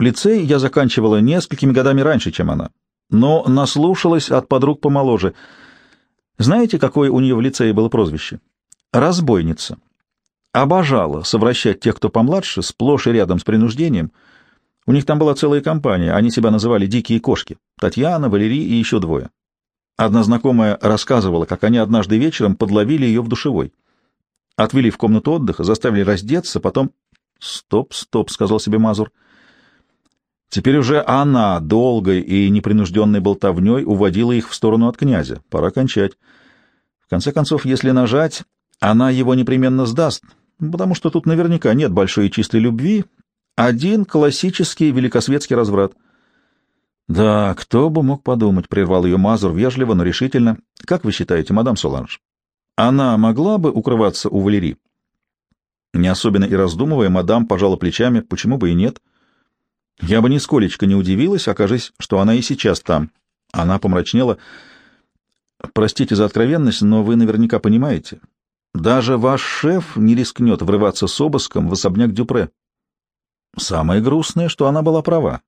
Лицей я заканчивала несколькими годами раньше, чем она, но наслушалась от подруг помоложе. Знаете, какое у нее в лицее было прозвище? Разбойница. Обожала совращать тех, кто помладше, сплошь и рядом с принуждением. У них там была целая компания, они себя называли «дикие кошки». Татьяна, Валерий и еще двое. Одна знакомая рассказывала, как они однажды вечером подловили ее в душевой. Отвели в комнату отдыха, заставили раздеться, потом... «Стоп, стоп», — сказал себе Мазур. Теперь уже она долгой и непринужденной болтовней уводила их в сторону от князя. Пора кончать. В конце концов, если нажать, она его непременно сдаст, потому что тут наверняка нет большой и чистой любви, один классический великосветский разврат. «Да, кто бы мог подумать», — прервал ее Мазур вежливо, но решительно. «Как вы считаете, мадам Соланж, она могла бы укрываться у Валерии?» Не особенно и раздумывая, мадам пожала плечами, почему бы и нет. Я бы нисколечко не удивилась, окажись, что она и сейчас там. Она помрачнела. Простите за откровенность, но вы наверняка понимаете. Даже ваш шеф не рискнет врываться с обыском в особняк Дюпре. Самое грустное, что она была права.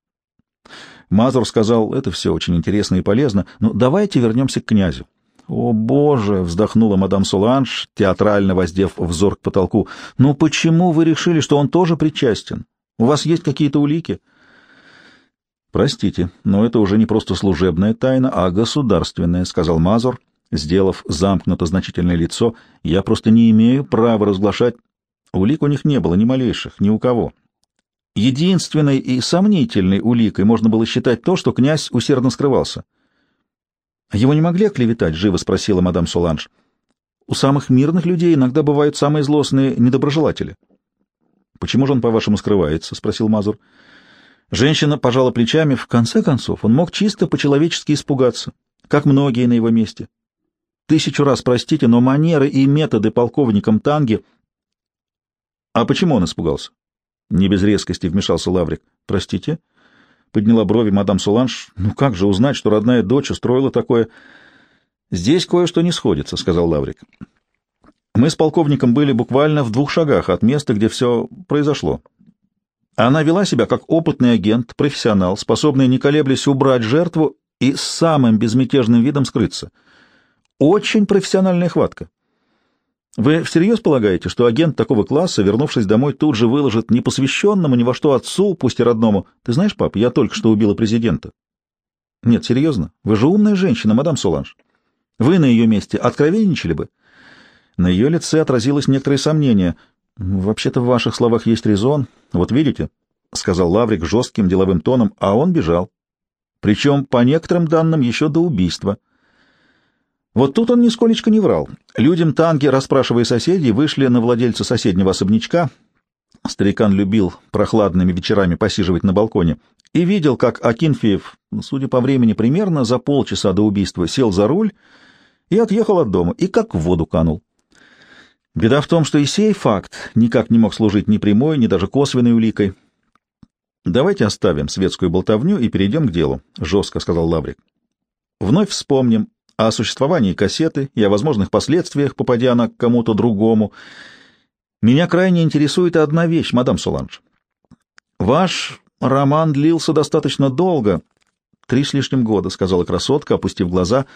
Мазур сказал, это все очень интересно и полезно, но давайте вернемся к князю. «О, Боже!» — вздохнула мадам Соланж, театрально воздев взор к потолку. «Ну почему вы решили, что он тоже причастен? У вас есть какие-то улики?» «Простите, но это уже не просто служебная тайна, а государственная», — сказал Мазур, сделав замкнуто значительное лицо. «Я просто не имею права разглашать...» Улик у них не было ни малейших, ни у кого. Единственной и сомнительной уликой можно было считать то, что князь усердно скрывался. «Его не могли оклеветать?» — живо спросила мадам Соланж. «У самых мирных людей иногда бывают самые злостные недоброжелатели». «Почему же он, по-вашему, скрывается?» — спросил Мазур. Женщина пожала плечами. В конце концов, он мог чисто по-человечески испугаться, как многие на его месте. Тысячу раз простите, но манеры и методы полковником Танги... А почему он испугался? Не без резкости вмешался Лаврик. Простите? Подняла брови мадам Суланж. Ну как же узнать, что родная дочь устроила такое? Здесь кое-что не сходится, сказал Лаврик. Мы с полковником были буквально в двух шагах от места, где все произошло. Она вела себя как опытный агент, профессионал, способный, не колеблясь, убрать жертву и с самым безмятежным видом скрыться. Очень профессиональная хватка. Вы всерьез полагаете, что агент такого класса, вернувшись домой, тут же выложит непосвященному ни во что отцу, пусть и родному? Ты знаешь, пап, я только что убила президента. Нет, серьезно. Вы же умная женщина, мадам Соланж. Вы на ее месте откровенничали бы? На ее лице отразилось некоторое сомнение. Вообще-то в ваших словах есть резон. Вот видите, — сказал Лаврик жестким деловым тоном, а он бежал. Причем, по некоторым данным, еще до убийства. Вот тут он нисколечко не врал. Людям танги, расспрашивая соседей, вышли на владельца соседнего особнячка. Старикан любил прохладными вечерами посиживать на балконе и видел, как Акинфеев, судя по времени, примерно за полчаса до убийства сел за руль и отъехал от дома, и как в воду канул. Беда в том, что и сей факт никак не мог служить ни прямой, ни даже косвенной уликой. «Давайте оставим светскую болтовню и перейдем к делу», — жестко сказал Лаврик. «Вновь вспомним о существовании кассеты и о возможных последствиях, попадя она к кому-то другому. Меня крайне интересует одна вещь, мадам Соланж. Ваш роман длился достаточно долго, три с лишним года, — сказала красотка, опустив глаза.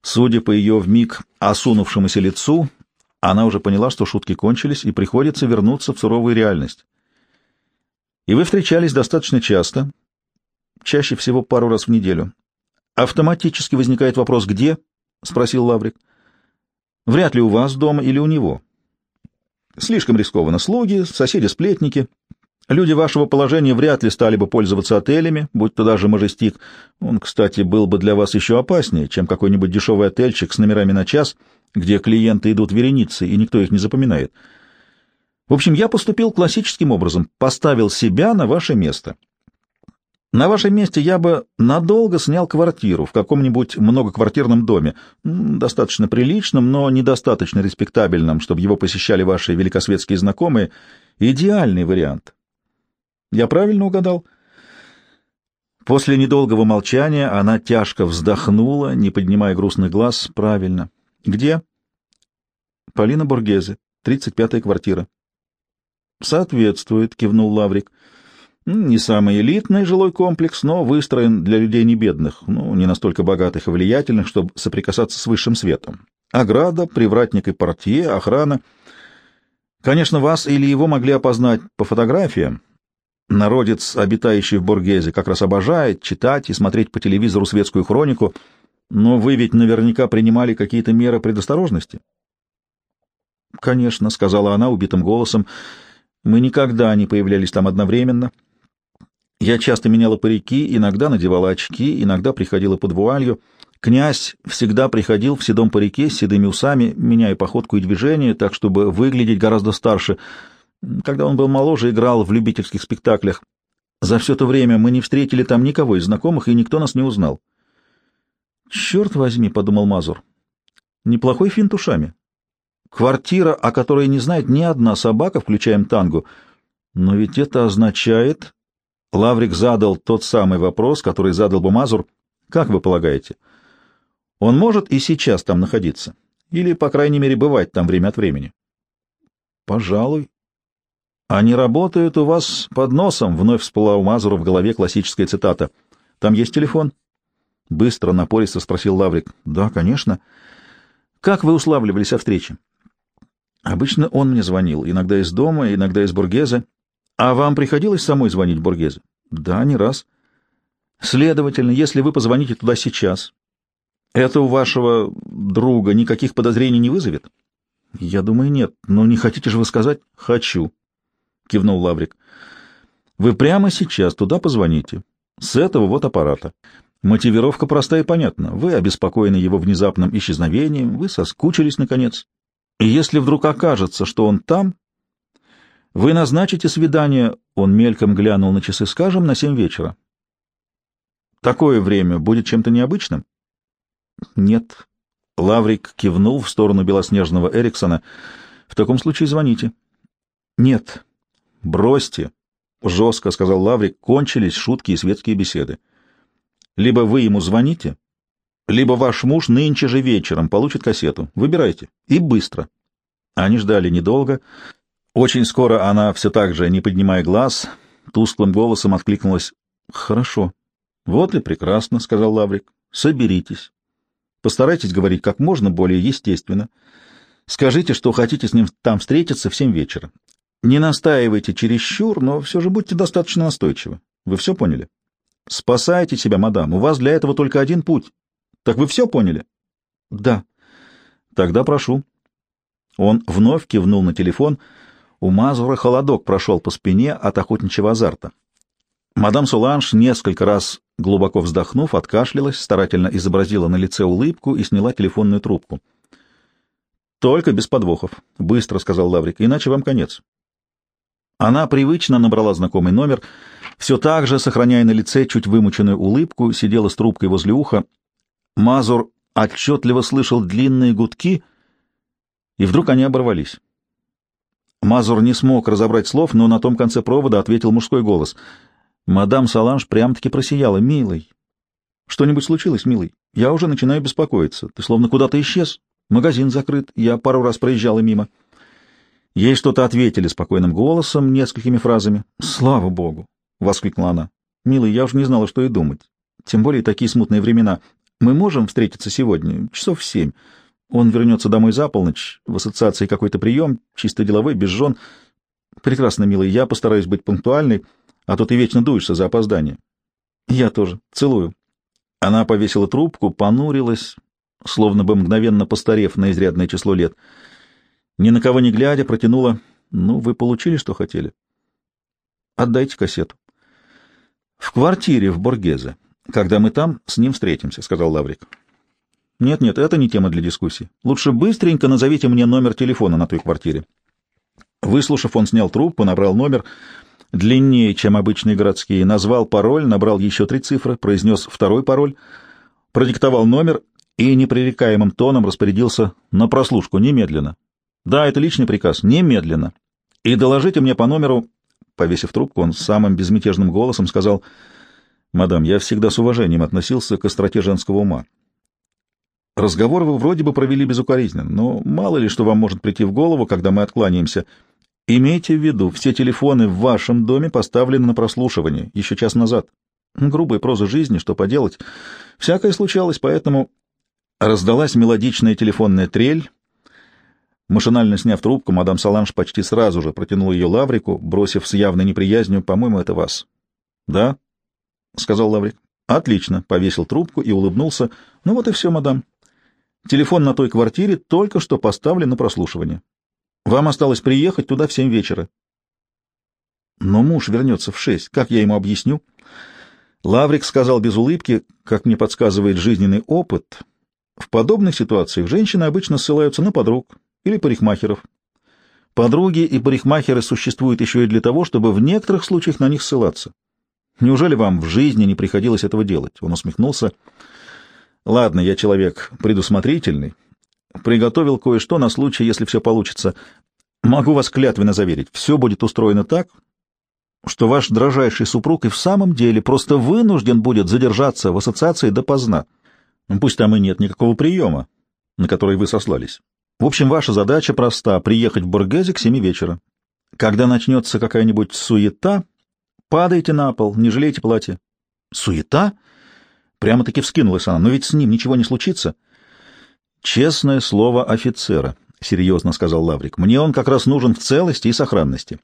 Судя по ее вмиг осунувшемуся лицу, она уже поняла, что шутки кончились, и приходится вернуться в суровую реальность. И вы встречались достаточно часто, чаще всего пару раз в неделю. Автоматически возникает вопрос «где?» — спросил Лаврик. «Вряд ли у вас дома или у него. Слишком рискованно. Слуги, соседи-сплетники. Люди вашего положения вряд ли стали бы пользоваться отелями, будь то даже мажестик. Он, кстати, был бы для вас еще опаснее, чем какой-нибудь дешевый отельчик с номерами на час, где клиенты идут вереницей, и никто их не запоминает. В общем, я поступил классическим образом, поставил себя на ваше место». На вашем месте я бы надолго снял квартиру в каком-нибудь многоквартирном доме, достаточно приличном, но недостаточно респектабельном, чтобы его посещали ваши великосветские знакомые. Идеальный вариант. Я правильно угадал? После недолгого молчания она тяжко вздохнула, не поднимая грустных глаз. Правильно. Где? Полина Бургезе, 35-я квартира. Соответствует, кивнул Лаврик. Не самый элитный жилой комплекс, но выстроен для людей не бедных, ну, не настолько богатых и влиятельных, чтобы соприкасаться с высшим светом. Ограда, привратник и портье, охрана. Конечно, вас или его могли опознать по фотографиям. Народец, обитающий в Бургезе, как раз обожает читать и смотреть по телевизору светскую хронику, но вы ведь наверняка принимали какие-то меры предосторожности. — Конечно, — сказала она убитым голосом, — мы никогда не появлялись там одновременно. — я часто меняла парики, иногда надевала очки, иногда приходила под вуалью. Князь всегда приходил в седом парике с седыми усами, меняя походку и движение, так, чтобы выглядеть гораздо старше. Когда он был моложе, играл в любительских спектаклях. За все то время мы не встретили там никого из знакомых, и никто нас не узнал. «Черт возьми», — подумал Мазур, — «неплохой финт ушами. Квартира, о которой не знает ни одна собака, включая тангу. Но ведь это означает, Лаврик задал тот самый вопрос, который задал бы Мазур. «Как вы полагаете, он может и сейчас там находиться? Или, по крайней мере, бывать там время от времени?» «Пожалуй». «Они работают у вас под носом», — вновь всплыла у Мазура в голове классическая цитата. «Там есть телефон?» Быстро, напористо спросил Лаврик. «Да, конечно». «Как вы уславливались о встрече?» «Обычно он мне звонил, иногда из дома, иногда из Бургеза. А вам приходилось самой звонить Бургезе? Да, не раз. Следовательно, если вы позвоните туда сейчас, это у вашего друга никаких подозрений не вызовет? Я думаю, нет. Но не хотите же вы сказать? Хочу, кивнул Лаврик. Вы прямо сейчас туда позвоните. С этого вот аппарата. Мотивировка простая и понятна. Вы обеспокоены его внезапным исчезновением, вы соскучились, наконец. И если вдруг окажется, что он там, вы назначите свидание, он мельком глянул на часы, скажем, на семь вечера. Такое время будет чем-то необычным? Нет. Лаврик кивнул в сторону белоснежного Эриксона. В таком случае звоните. Нет. Бросьте. Жестко сказал Лаврик, кончились шутки и светские беседы. Либо вы ему звоните, либо ваш муж нынче же вечером получит кассету. Выбирайте. И быстро. Они ждали недолго. Очень скоро она, все так же, не поднимая глаз, тусклым голосом откликнулась. — Хорошо. — Вот и прекрасно, — сказал Лаврик. — Соберитесь. Постарайтесь говорить как можно более естественно. Скажите, что хотите с ним там встретиться в семь вечера. Не настаивайте чересчур, но все же будьте достаточно настойчивы. Вы все поняли? Спасайте себя, мадам. У вас для этого только один путь. Так вы все поняли? Да. Тогда прошу. Он вновь кивнул на телефон — у Мазура холодок прошел по спине от охотничьего азарта. Мадам Суланж, несколько раз глубоко вздохнув, откашлялась, старательно изобразила на лице улыбку и сняла телефонную трубку. «Только без подвохов», — быстро сказал Лаврик, — «иначе вам конец». Она привычно набрала знакомый номер, все так же, сохраняя на лице чуть вымученную улыбку, сидела с трубкой возле уха. Мазур отчетливо слышал длинные гудки, и вдруг они оборвались. Мазур не смог разобрать слов, но на том конце провода ответил мужской голос. Мадам Саланж прям-таки просияла. «Милый, что-нибудь случилось, милый? Я уже начинаю беспокоиться. Ты словно куда-то исчез. Магазин закрыт. Я пару раз проезжала мимо». Ей что-то ответили спокойным голосом, несколькими фразами. «Слава богу!» — воскликнула она. «Милый, я уже не знала, что и думать. Тем более такие смутные времена. Мы можем встретиться сегодня, часов в семь. Он вернется домой за полночь, в ассоциации какой-то прием, чисто деловой, без жен. Прекрасно, милый, я постараюсь быть пунктуальной, а то ты вечно дуешься за опоздание. Я тоже. Целую. Она повесила трубку, понурилась, словно бы мгновенно постарев на изрядное число лет. Ни на кого не глядя, протянула. Ну, вы получили, что хотели? Отдайте кассету. В квартире в Боргезе. Когда мы там, с ним встретимся, — сказал Лаврик. Нет-нет, это не тема для дискуссии. Лучше быстренько назовите мне номер телефона на той квартире. Выслушав, он снял трубку, набрал номер, длиннее, чем обычные городские, назвал пароль, набрал еще три цифры, произнес второй пароль, продиктовал номер и непререкаемым тоном распорядился на прослушку немедленно. Да, это личный приказ, немедленно. И доложите мне по номеру, повесив трубку, он самым безмятежным голосом сказал, «Мадам, я всегда с уважением относился к остроте женского ума. Разговор вы вроде бы провели безукоризненно, но мало ли что вам может прийти в голову, когда мы откланяемся. Имейте в виду, все телефоны в вашем доме поставлены на прослушивание еще час назад. Грубая проза жизни, что поделать. Всякое случалось, поэтому раздалась мелодичная телефонная трель. Машинально сняв трубку, мадам Саланж почти сразу же протянула ее Лаврику, бросив с явной неприязнью, «По-моему, это вас». «Да?» — сказал Лаврик. «Отлично», — повесил трубку и улыбнулся. «Ну вот и все, мадам. Телефон на той квартире только что поставлен на прослушивание. Вам осталось приехать туда в семь вечера». «Но муж вернется в шесть. Как я ему объясню?» Лаврик сказал без улыбки, как мне подсказывает жизненный опыт. В подобных ситуациях женщины обычно ссылаются на подруг или парикмахеров. Подруги и парикмахеры существуют еще и для того, чтобы в некоторых случаях на них ссылаться. Неужели вам в жизни не приходилось этого делать? Он усмехнулся. Ладно, я человек предусмотрительный. Приготовил кое-что на случай, если все получится. Могу вас клятвенно заверить, все будет устроено так, что ваш дрожайший супруг и в самом деле просто вынужден будет задержаться в ассоциации допоздна. Ну, пусть там и нет никакого приема, на который вы сослались. В общем, ваша задача проста — приехать в Бургезе к семи вечера. Когда начнется какая-нибудь суета, Падайте на пол, не жалейте платья. Суета? Прямо-таки вскинулась она. Но ведь с ним ничего не случится. Честное слово офицера, — серьезно сказал Лаврик. Мне он как раз нужен в целости и сохранности.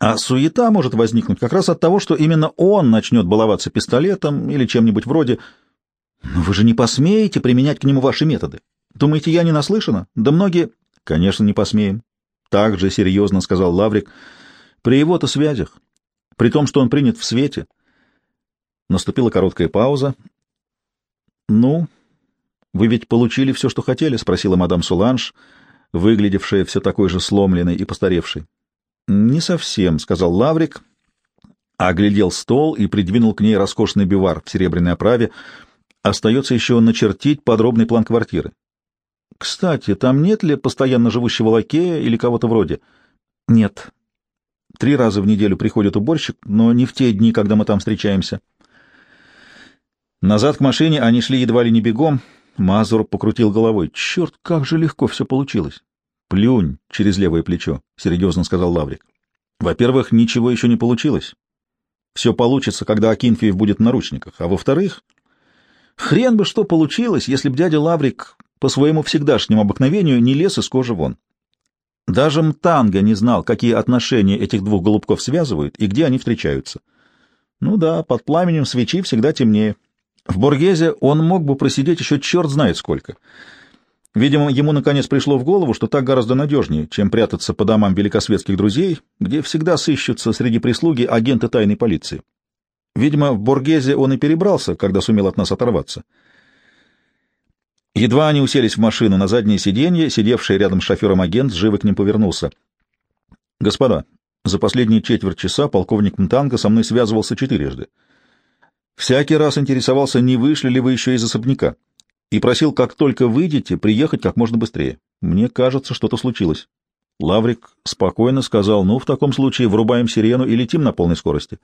А суета может возникнуть как раз от того, что именно он начнет баловаться пистолетом или чем-нибудь вроде... Но вы же не посмеете применять к нему ваши методы. Думаете, я не наслышана? Да многие... Конечно, не посмеем. Так же серьезно сказал Лаврик. При его-то связях при том, что он принят в свете. Наступила короткая пауза. «Ну, вы ведь получили все, что хотели?» — спросила мадам Суланж, выглядевшая все такой же сломленной и постаревшей. «Не совсем», — сказал Лаврик, оглядел стол и придвинул к ней роскошный бивар в серебряной оправе. Остается еще начертить подробный план квартиры. «Кстати, там нет ли постоянно живущего лакея или кого-то вроде?» «Нет», Три раза в неделю приходит уборщик, но не в те дни, когда мы там встречаемся. Назад к машине они шли едва ли не бегом. Мазур покрутил головой. «Черт, как же легко все получилось!» «Плюнь через левое плечо», — серьезно сказал Лаврик. «Во-первых, ничего еще не получилось. Все получится, когда Акинфеев будет в наручниках. А во-вторых, хрен бы что получилось, если б дядя Лаврик по своему всегдашнему обыкновению не лез из кожи вон. Даже Мтанга не знал, какие отношения этих двух голубков связывают и где они встречаются. Ну да, под пламенем свечи всегда темнее. В Боргезе он мог бы просидеть еще черт знает сколько. Видимо, ему наконец пришло в голову, что так гораздо надежнее, чем прятаться по домам великосветских друзей, где всегда сыщутся среди прислуги агенты тайной полиции. Видимо, в Боргезе он и перебрался, когда сумел от нас оторваться. Едва они уселись в машину на заднее сиденье, сидевший рядом с шофером агент живо к ним повернулся. «Господа, за последние четверть часа полковник Мтанга со мной связывался четырежды. Всякий раз интересовался, не вышли ли вы еще из особняка, и просил, как только выйдете, приехать как можно быстрее. Мне кажется, что-то случилось». Лаврик спокойно сказал, «Ну, в таком случае врубаем сирену и летим на полной скорости».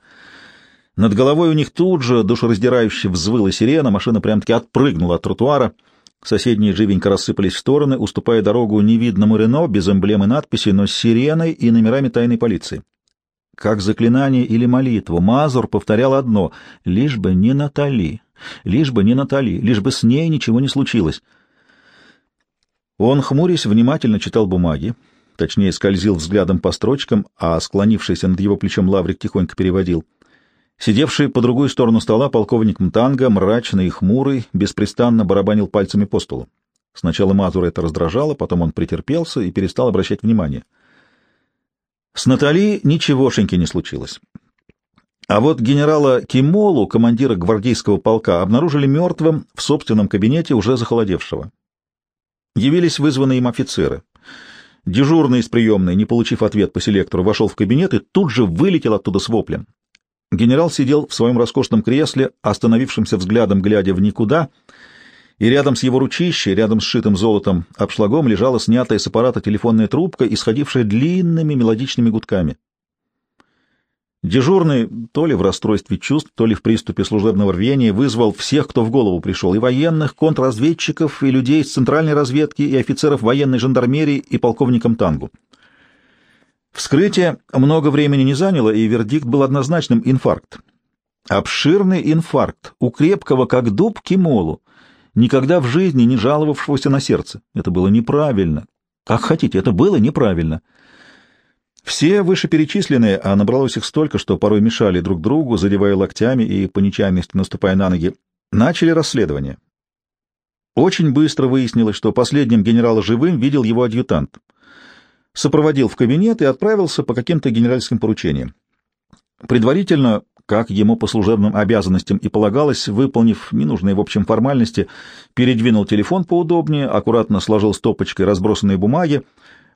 Над головой у них тут же душераздирающе взвыла сирена, машина прям-таки отпрыгнула от тротуара — Соседние живенько рассыпались в стороны, уступая дорогу невидному Рено без эмблемы надписи, но с сиреной и номерами тайной полиции. Как заклинание или молитву, Мазур повторял одно — лишь бы не Натали, лишь бы не Натали, лишь бы с ней ничего не случилось. Он, хмурясь, внимательно читал бумаги, точнее, скользил взглядом по строчкам, а склонившийся над его плечом Лаврик тихонько переводил — Сидевший по другую сторону стола полковник Мтанга, мрачный и хмурый, беспрестанно барабанил пальцами по столу. Сначала Мазура это раздражало, потом он претерпелся и перестал обращать внимание. С Натали ничегошеньки не случилось. А вот генерала Кимолу, командира гвардейского полка, обнаружили мертвым в собственном кабинете уже захолодевшего. Явились вызванные им офицеры. Дежурный из приемной, не получив ответ по селектору, вошел в кабинет и тут же вылетел оттуда с воплем. Генерал сидел в своем роскошном кресле, остановившимся взглядом глядя в никуда, и рядом с его ручищей, рядом с шитым золотом обшлагом, лежала снятая с аппарата телефонная трубка, исходившая длинными мелодичными гудками. Дежурный, то ли в расстройстве чувств, то ли в приступе служебного рвения, вызвал всех, кто в голову пришел, и военных, контрразведчиков, и людей из центральной разведки, и офицеров военной жандармерии, и полковником Тангу. Вскрытие много времени не заняло, и вердикт был однозначным — инфаркт. Обширный инфаркт у крепкого, как дуб, кимолу, никогда в жизни не жаловавшегося на сердце. Это было неправильно. Как хотите, это было неправильно. Все вышеперечисленные, а набралось их столько, что порой мешали друг другу, задевая локтями и по нечаянности наступая на ноги, начали расследование. Очень быстро выяснилось, что последним генерала живым видел его адъютант. Сопроводил в кабинет и отправился по каким-то генеральским поручениям. Предварительно, как ему по служебным обязанностям и полагалось, выполнив ненужные в общем формальности, передвинул телефон поудобнее, аккуратно сложил стопочкой разбросанные бумаги,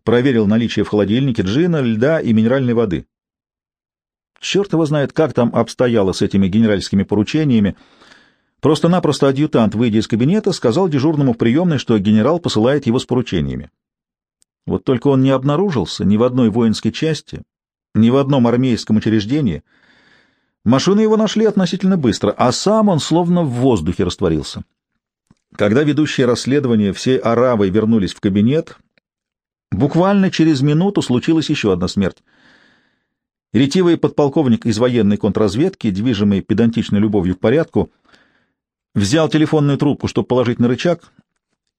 проверил наличие в холодильнике джина, льда и минеральной воды. Черт его знает, как там обстояло с этими генеральскими поручениями. Просто-напросто адъютант, выйдя из кабинета, сказал дежурному в приемной, что генерал посылает его с поручениями. Вот только он не обнаружился ни в одной воинской части, ни в одном армейском учреждении. Машины его нашли относительно быстро, а сам он словно в воздухе растворился. Когда ведущие расследование всей Аравой вернулись в кабинет, Буквально через минуту случилась еще одна смерть. Ретивый подполковник из военной контрразведки, движимый педантичной любовью к порядку, взял телефонную трубку, чтобы положить на рычаг,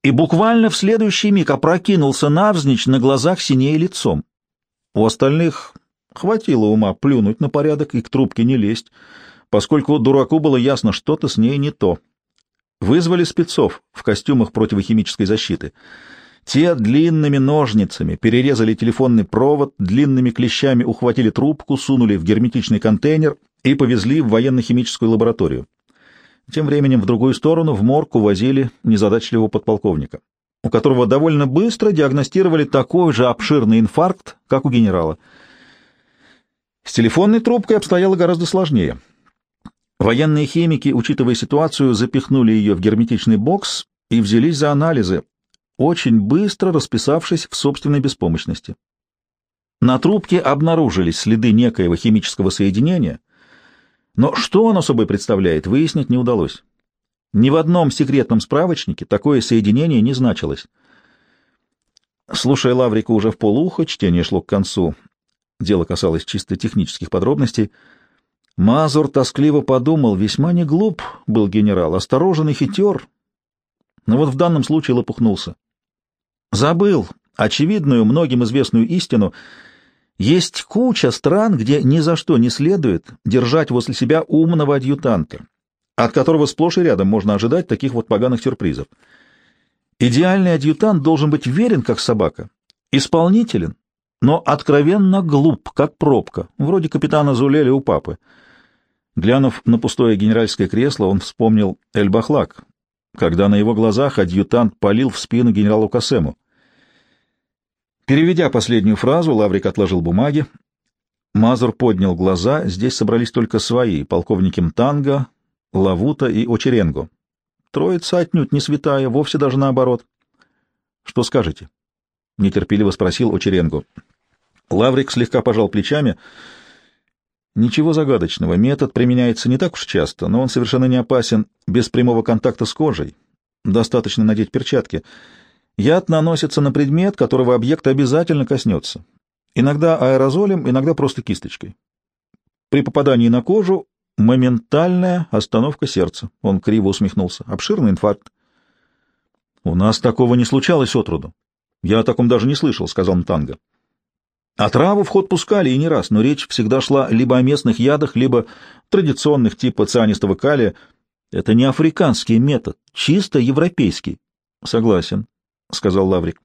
и буквально в следующий миг опрокинулся навзничь на глазах синее лицом. У остальных хватило ума плюнуть на порядок и к трубке не лезть, поскольку дураку было ясно, что-то с ней не то. Вызвали спецов в костюмах противохимической защиты — те длинными ножницами перерезали телефонный провод, длинными клещами ухватили трубку, сунули в герметичный контейнер и повезли в военно-химическую лабораторию. Тем временем в другую сторону в морг увозили незадачливого подполковника, у которого довольно быстро диагностировали такой же обширный инфаркт, как у генерала. С телефонной трубкой обстояло гораздо сложнее. Военные химики, учитывая ситуацию, запихнули ее в герметичный бокс и взялись за анализы, очень быстро расписавшись в собственной беспомощности. На трубке обнаружились следы некоего химического соединения, но что оно собой представляет, выяснить не удалось. Ни в одном секретном справочнике такое соединение не значилось. Слушая Лаврика уже в полуха, чтение шло к концу. Дело касалось чисто технических подробностей. Мазур тоскливо подумал, весьма не глуп был генерал, осторожен и хитер, но вот в данном случае лопухнулся. Забыл очевидную, многим известную истину. Есть куча стран, где ни за что не следует держать возле себя умного адъютанта, от которого сплошь и рядом можно ожидать таких вот поганых сюрпризов. Идеальный адъютант должен быть верен, как собака, исполнителен, но откровенно глуп, как пробка, вроде капитана Зулеля у папы. Глянув на пустое генеральское кресло, он вспомнил Эль-Бахлак, когда на его глазах адъютант палил в спину генералу Касему. Переведя последнюю фразу, Лаврик отложил бумаги. Мазур поднял глаза. Здесь собрались только свои — полковники Мтанга, Лавута и Очеренго. Троица отнюдь не святая, вовсе даже наоборот. — Что скажете? — нетерпеливо спросил Очеренго. Лаврик слегка пожал плечами. — Ничего загадочного. Метод применяется не так уж часто, но он совершенно не опасен без прямого контакта с кожей. Достаточно надеть перчатки — Яд наносится на предмет, которого объект обязательно коснется. Иногда аэрозолем, иногда просто кисточкой. При попадании на кожу моментальная остановка сердца. Он криво усмехнулся. Обширный инфаркт. У нас такого не случалось отроду. Я о таком даже не слышал, сказал Мтанга. А траву в ход пускали и не раз, но речь всегда шла либо о местных ядах, либо традиционных типа цианистого калия. Это не африканский метод, чисто европейский. Согласен. — сказал Лаврик.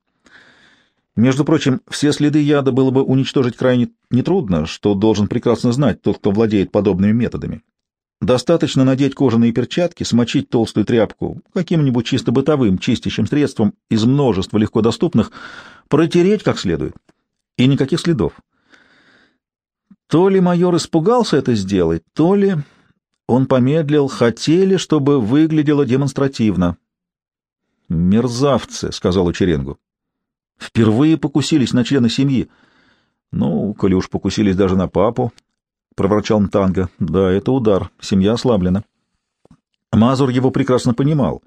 Между прочим, все следы яда было бы уничтожить крайне нетрудно, что должен прекрасно знать тот, кто владеет подобными методами. Достаточно надеть кожаные перчатки, смочить толстую тряпку каким-нибудь чисто бытовым чистящим средством из множества легко доступных, протереть как следует. И никаких следов. То ли майор испугался это сделать, то ли он помедлил, хотели, чтобы выглядело демонстративно. «Мерзавцы», — сказал Учеренгу. «Впервые покусились на члена семьи». «Ну, коли уж покусились даже на папу», — проворчал Мтанга. «Да, это удар. Семья ослаблена». Мазур его прекрасно понимал.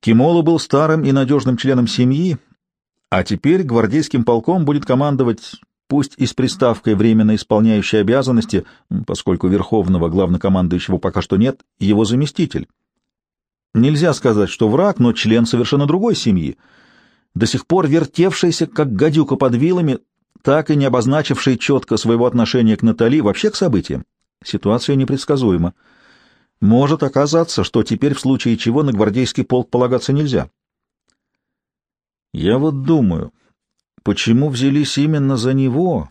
Кимолу был старым и надежным членом семьи, а теперь гвардейским полком будет командовать пусть и с приставкой временно исполняющей обязанности, поскольку верховного главнокомандующего пока что нет, его заместитель. Нельзя сказать, что враг, но член совершенно другой семьи, до сих пор вертевшийся, как гадюка под вилами, так и не обозначивший четко своего отношения к Натали, вообще к событиям. Ситуация непредсказуема. Может оказаться, что теперь в случае чего на гвардейский полк полагаться нельзя. Я вот думаю, почему взялись именно за него?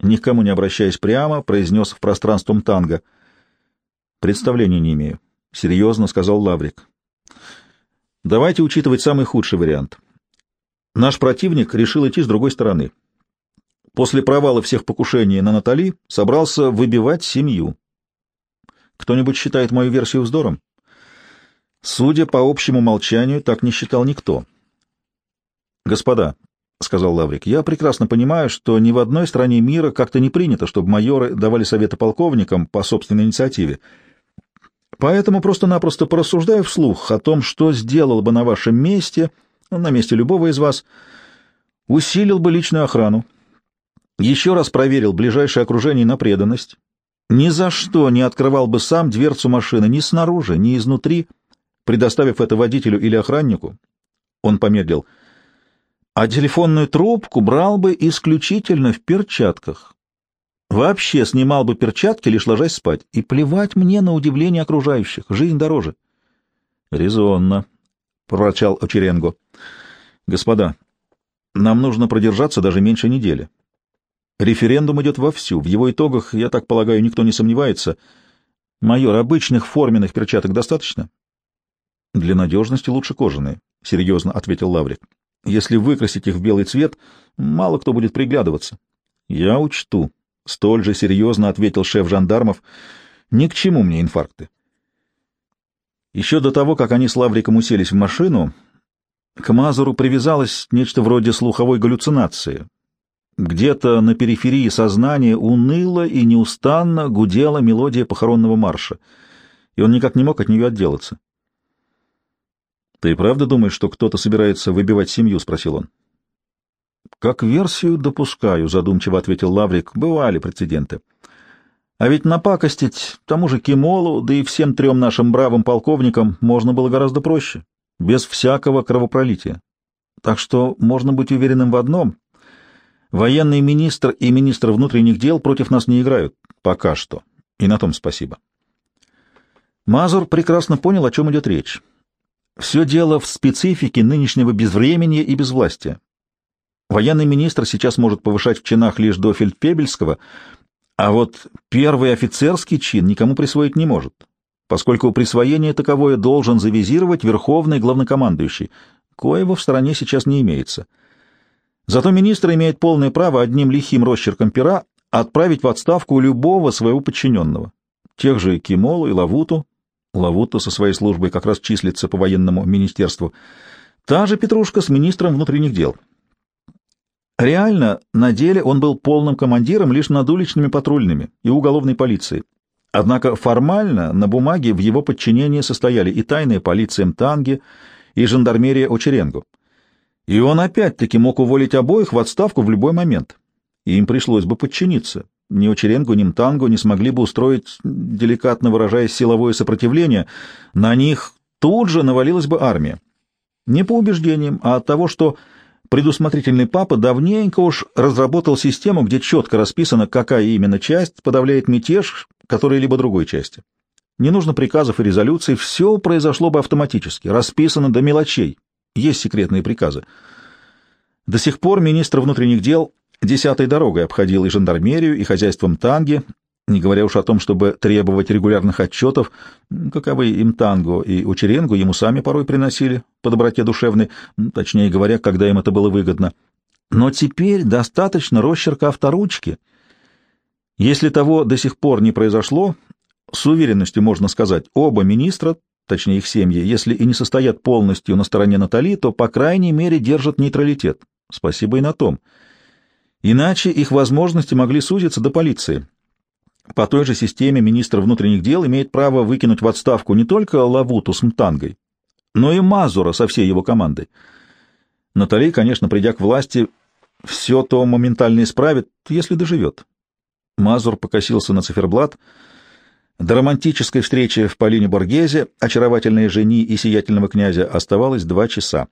Никому не обращаясь прямо, произнес в пространством танго. Представления не имею. — серьезно сказал Лаврик. «Давайте учитывать самый худший вариант. Наш противник решил идти с другой стороны. После провала всех покушений на Натали собрался выбивать семью. Кто-нибудь считает мою версию вздором? Судя по общему молчанию, так не считал никто. «Господа», — сказал Лаврик, — «я прекрасно понимаю, что ни в одной стране мира как-то не принято, чтобы майоры давали советы полковникам по собственной инициативе». Поэтому просто-напросто порассуждаю вслух о том, что сделал бы на вашем месте, на месте любого из вас, усилил бы личную охрану, еще раз проверил ближайшее окружение на преданность, ни за что не открывал бы сам дверцу машины ни снаружи, ни изнутри, предоставив это водителю или охраннику. Он помедлил. А телефонную трубку брал бы исключительно в перчатках, Вообще снимал бы перчатки, лишь ложась спать. И плевать мне на удивление окружающих. Жизнь дороже. — Резонно, — проворчал Очеренго. — Господа, нам нужно продержаться даже меньше недели. Референдум идет вовсю. В его итогах, я так полагаю, никто не сомневается. Майор, обычных форменных перчаток достаточно? — Для надежности лучше кожаные, — серьезно ответил Лаврик. — Если выкрасить их в белый цвет, мало кто будет приглядываться. — Я учту, Столь же серьезно ответил шеф жандармов. Ни к чему мне инфаркты. Еще до того, как они с Лавриком уселись в машину, к Мазуру привязалось нечто вроде слуховой галлюцинации. Где-то на периферии сознания уныло и неустанно гудела мелодия похоронного марша, и он никак не мог от нее отделаться. — Ты правда думаешь, что кто-то собирается выбивать семью? — спросил он. Как версию допускаю, задумчиво ответил Лаврик. Бывали прецеденты. А ведь напакостить тому же Кимолу, да и всем трем нашим бравым полковникам можно было гораздо проще, без всякого кровопролития. Так что можно быть уверенным в одном. Военный министр и министр внутренних дел против нас не играют. Пока что. И на том спасибо. Мазур прекрасно понял, о чем идет речь. Все дело в специфике нынешнего безвременья и безвластия. Военный министр сейчас может повышать в чинах лишь до фельдфебельского, а вот первый офицерский чин никому присвоить не может, поскольку присвоение таковое должен завизировать верховный главнокомандующий, коего в стране сейчас не имеется. Зато министр имеет полное право одним лихим росчерком пера отправить в отставку любого своего подчиненного, тех же Кимолу и Лавуту. Лавута со своей службой как раз числится по военному министерству. Та же Петрушка с министром внутренних дел. Реально, на деле он был полным командиром лишь над уличными патрульными и уголовной полицией. Однако формально на бумаге в его подчинении состояли и тайная полиция Мтанги, и жандармерия Очеренгу. И он опять-таки мог уволить обоих в отставку в любой момент. И им пришлось бы подчиниться. Ни Очеренгу, ни Мтангу не смогли бы устроить, деликатно выражаясь, силовое сопротивление. На них тут же навалилась бы армия. Не по убеждениям, а от того, что Предусмотрительный папа давненько уж разработал систему, где четко расписано, какая именно часть подавляет мятеж которой-либо другой части. Не нужно приказов и резолюций, все произошло бы автоматически, расписано до мелочей. Есть секретные приказы. До сих пор министр внутренних дел десятой дорогой обходил и жандармерию, и хозяйством Танги, не говоря уж о том, чтобы требовать регулярных отчетов, каковы им танго и учеренгу ему сами порой приносили по доброте душевной, точнее говоря, когда им это было выгодно. Но теперь достаточно росчерка авторучки. Если того до сих пор не произошло, с уверенностью можно сказать, оба министра, точнее их семьи, если и не состоят полностью на стороне Натали, то, по крайней мере, держат нейтралитет. Спасибо и на том. Иначе их возможности могли сузиться до полиции. По той же системе министр внутренних дел имеет право выкинуть в отставку не только Лавуту с Мтангой, но и Мазура со всей его командой. Натали, конечно, придя к власти, все то моментально исправит, если доживет. Мазур покосился на циферблат. До романтической встречи в Полине Боргезе очаровательной жени и сиятельного князя оставалось два часа.